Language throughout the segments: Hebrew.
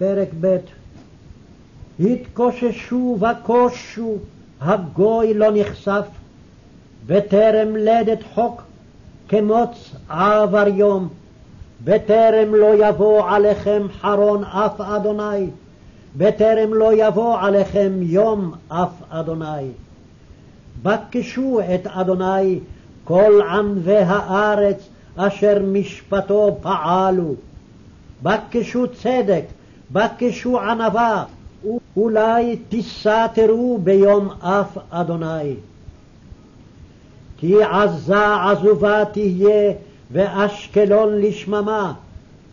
פרק ב' התקוששו וקושו, הגוי לא נחשף, בטרם לדת חוק, כמוץ עבר יום, בטרם לא יבוא עליכם חרון אף אדוני, בטרם לא יבוא עליכם יום אף אדוני. בקשו את אדוני כל ענבי הארץ אשר משפטו פעלו. בקשו צדק, בקשו ענווה, אולי תסתרו ביום אף אדוני. כי עזה עזובה תהיה, ואשקלון לשממה,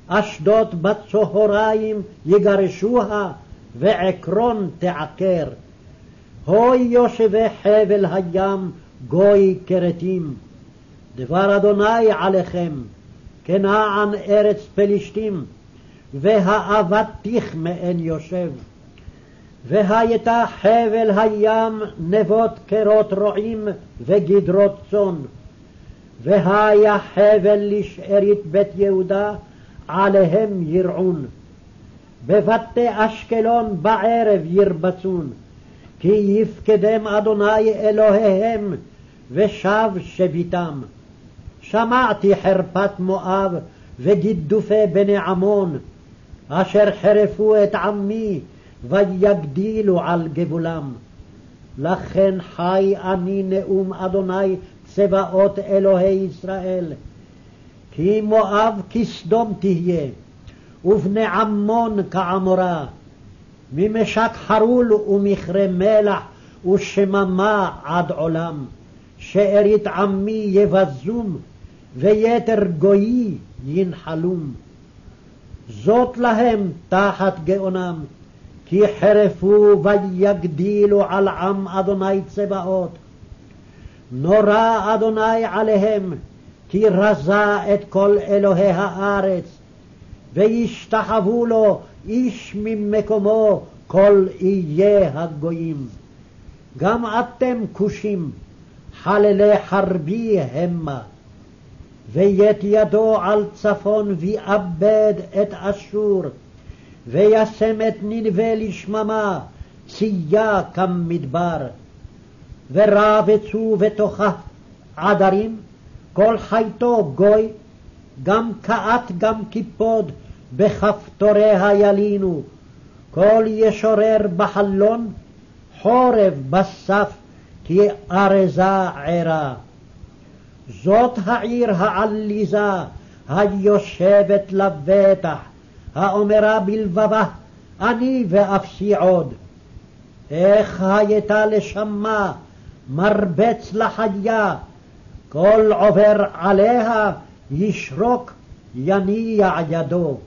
אשדוד בצהריים יגרשוה, ועקרון תעקר. הוי יושבי חבל הים, גוי כרתים. דבר אדוני עליכם, כנען ארץ פלישתים, והאבטיך מעין יושב. והייתה חבל הים נבות קרות רועים וגדרות צאן. והיה חבל לשארית בית יהודה, עליהם ירעון. בבתי אשקלון בערב ירבצון, כי יפקדם אדוני אלוהיהם, ושב שביתם. שמעתי חרפת מואב וגידופי בני עמון, אשר חרפו את עמי ויגדילו על גבולם. לכן חי אני נאום אדוני צבאות אלוהי ישראל. כי מואב כסדום תהיה, ובני עמון כעמורה, ממשק חרול ומכרה מלח ושממה עד עולם. שארית עמי יבזום, ויתר גויי ינחלום. זאת להם תחת גאונם, כי חרפו ויגדילו על עם אדוני צבאות. נורא אדוני עליהם, כי רזה את כל אלוהי הארץ, וישתחוו לו איש ממקומו כל איי הגויים. גם אתם כושים, חללי חרבי המה. וית ידו על צפון ויאבד את אשור, וישם את ננבה לשממה, צייה כמדבר. ורבצו בתוכה עדרים, כל חייתו גוי, גם קאת גם קיפוד, בכפתוריה ילינו, כל ישורר בחלון, חורב בסף, כי ארזה ערה. זאת העיר העליזה, היושבת לבטח, האומרה בלבבה, אני ואפסי עוד. איך הייתה לשמה, מרבץ לחיה, כל עובר עליה ישרוק, יניע ידו.